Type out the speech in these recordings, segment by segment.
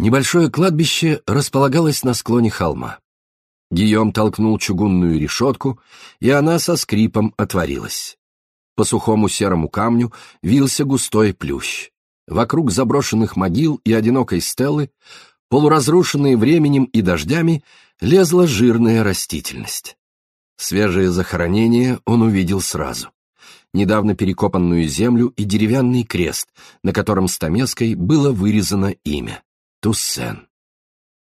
Небольшое кладбище располагалось на склоне холма. Гийом толкнул чугунную решетку, и она со скрипом отворилась. По сухому серому камню вился густой плющ. Вокруг заброшенных могил и одинокой стелы, полуразрушенные временем и дождями, лезла жирная растительность. Свежее захоронение он увидел сразу. Недавно перекопанную землю и деревянный крест, на котором стамеской было вырезано имя — Туссен.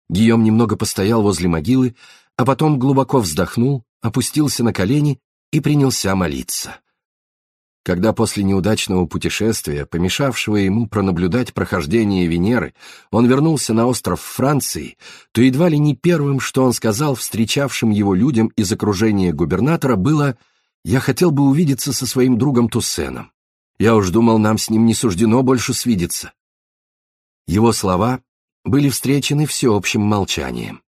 Гийом немного постоял возле могилы, а потом глубоко вздохнул, опустился на колени и принялся молиться. Когда после неудачного путешествия, помешавшего ему пронаблюдать прохождение Венеры, он вернулся на остров Франции, то едва ли не первым, что он сказал встречавшим его людям из окружения губернатора, было «Я хотел бы увидеться со своим другом Туссеном. Я уж думал, нам с ним не суждено больше свидеться». Его слова были встречены всеобщим молчанием.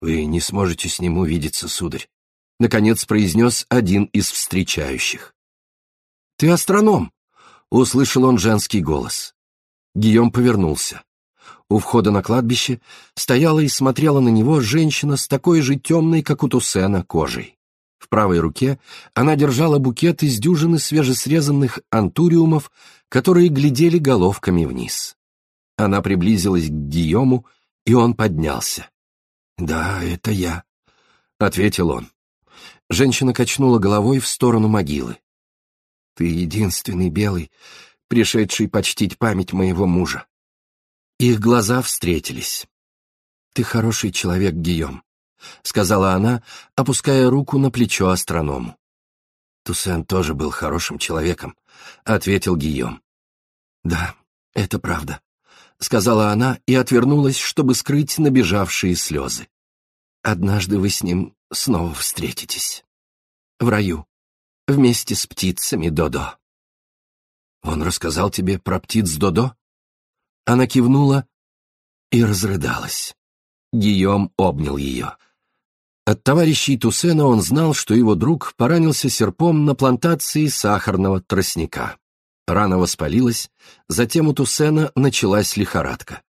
«Вы не сможете с ним увидеться, сударь», — наконец произнес один из встречающих. «Ты астроном!» — услышал он женский голос. Гийом повернулся. У входа на кладбище стояла и смотрела на него женщина с такой же темной, как у Туссена, кожей. В правой руке она держала букет из дюжины свежесрезанных антуриумов, которые глядели головками вниз. Она приблизилась к Гийому, и он поднялся. «Да, это я», — ответил он. Женщина качнула головой в сторону могилы. «Ты единственный белый, пришедший почтить память моего мужа». Их глаза встретились. «Ты хороший человек, Гийом», — сказала она, опуская руку на плечо астроному. «Туссен тоже был хорошим человеком», — ответил Гийом. «Да, это правда», — сказала она и отвернулась, чтобы скрыть набежавшие слезы. «Однажды вы с ним снова встретитесь. В раю, вместе с птицами Додо». «Он рассказал тебе про птиц Додо?» Она кивнула и разрыдалась. Гийом обнял ее. От товарищей Тусена он знал, что его друг поранился серпом на плантации сахарного тростника. Рана воспалилась, затем у Туссена началась лихорадка.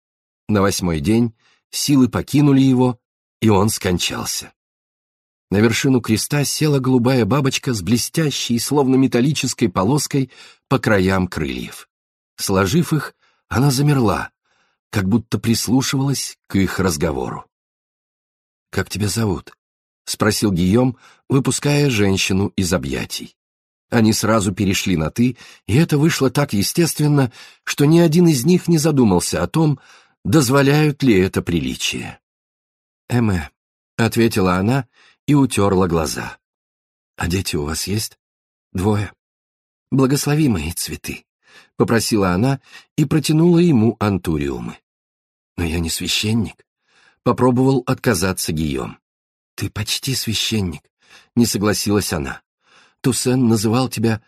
На восьмой день силы покинули его, и он скончался. На вершину креста села голубая бабочка с блестящей, словно металлической полоской по краям крыльев. Сложив их, она замерла, как будто прислушивалась к их разговору. «Как тебя зовут?» — спросил Гийом, выпуская женщину из объятий. Они сразу перешли на «ты», и это вышло так естественно, что ни один из них не задумался о том, дозволяют ли это приличие. «Эме», — ответила она и утерла глаза. «А дети у вас есть?» «Двое». «Благослови мои цветы», — попросила она и протянула ему антуриумы. «Но я не священник», — попробовал отказаться Гийом. «Ты почти священник», — не согласилась она. Туссен называл тебя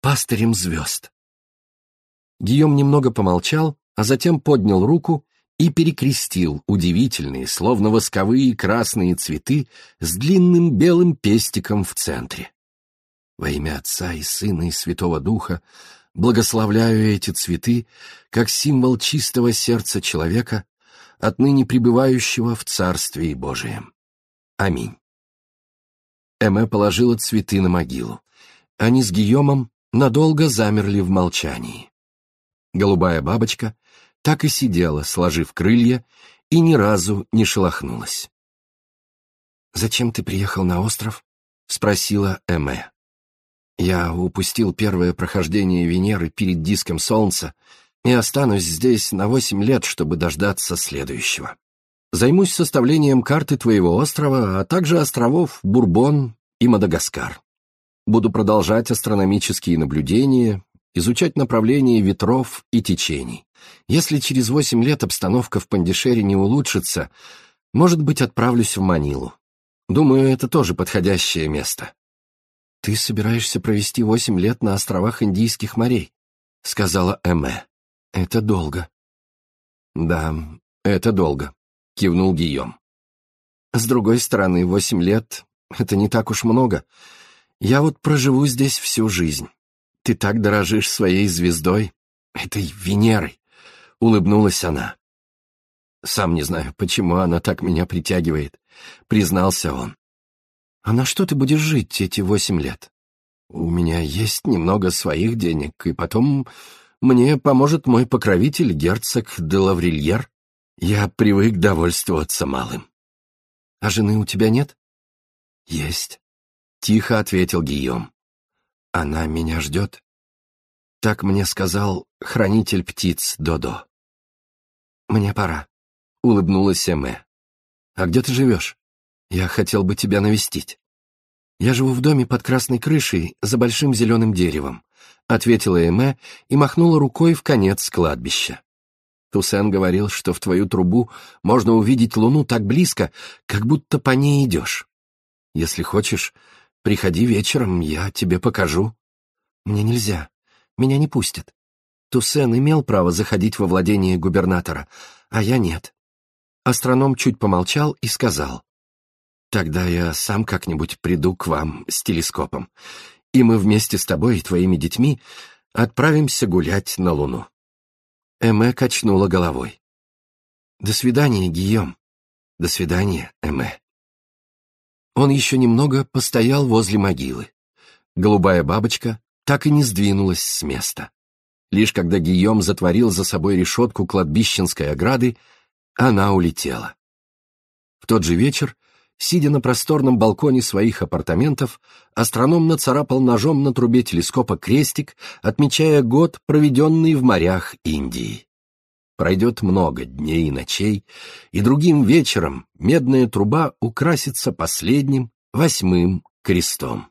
пастырем звезд. Гийом немного помолчал, а затем поднял руку и перекрестил удивительные, словно восковые красные цветы с длинным белым пестиком в центре. Во имя Отца и Сына и Святого Духа благословляю эти цветы как символ чистого сердца человека, отныне пребывающего в Царстве Божием. Аминь. Эме положила цветы на могилу. Они с Гийомом надолго замерли в молчании. Голубая бабочка так и сидела, сложив крылья, и ни разу не шелохнулась. «Зачем ты приехал на остров?» — спросила Эме. «Я упустил первое прохождение Венеры перед диском Солнца и останусь здесь на восемь лет, чтобы дождаться следующего. Займусь составлением карты твоего острова, а также островов Бурбон и Мадагаскар. Буду продолжать астрономические наблюдения, изучать направление ветров и течений. Если через восемь лет обстановка в Пандишере не улучшится, может быть, отправлюсь в Манилу. Думаю, это тоже подходящее место. «Ты собираешься провести восемь лет на островах Индийских морей», — сказала Эме. «Это долго». «Да, это долго», — кивнул Гийом. «С другой стороны, восемь лет — это не так уж много. Я вот проживу здесь всю жизнь. Ты так дорожишь своей звездой, этой Венерой», — улыбнулась она. Сам не знаю, почему она так меня притягивает, признался он. А на что ты будешь жить эти восемь лет? У меня есть немного своих денег, и потом мне поможет мой покровитель, герцог де Лаврильер. Я привык довольствоваться малым. А жены у тебя нет? Есть. Тихо ответил Гийом. Она меня ждет. Так мне сказал хранитель птиц Додо. Мне пора. Улыбнулась Эме. А где ты живешь? Я хотел бы тебя навестить. Я живу в доме под красной крышей за большим зеленым деревом, ответила Эме и махнула рукой в конец кладбища. Туссен говорил, что в твою трубу можно увидеть луну так близко, как будто по ней идешь. Если хочешь, приходи вечером, я тебе покажу. Мне нельзя, меня не пустят. Туссен имел право заходить во владение губернатора, а я нет. Астроном чуть помолчал и сказал. Тогда я сам как-нибудь приду к вам с телескопом, и мы вместе с тобой и твоими детьми отправимся гулять на Луну. Эме качнула головой. До свидания, Гийом. До свидания, Эме. Он еще немного постоял возле могилы. Голубая бабочка так и не сдвинулась с места. Лишь когда Гийом затворил за собой решетку кладбищенской ограды, она улетела. В тот же вечер Сидя на просторном балконе своих апартаментов, астроном нацарапал ножом на трубе телескопа крестик, отмечая год, проведенный в морях Индии. Пройдет много дней и ночей, и другим вечером медная труба украсится последним, восьмым крестом.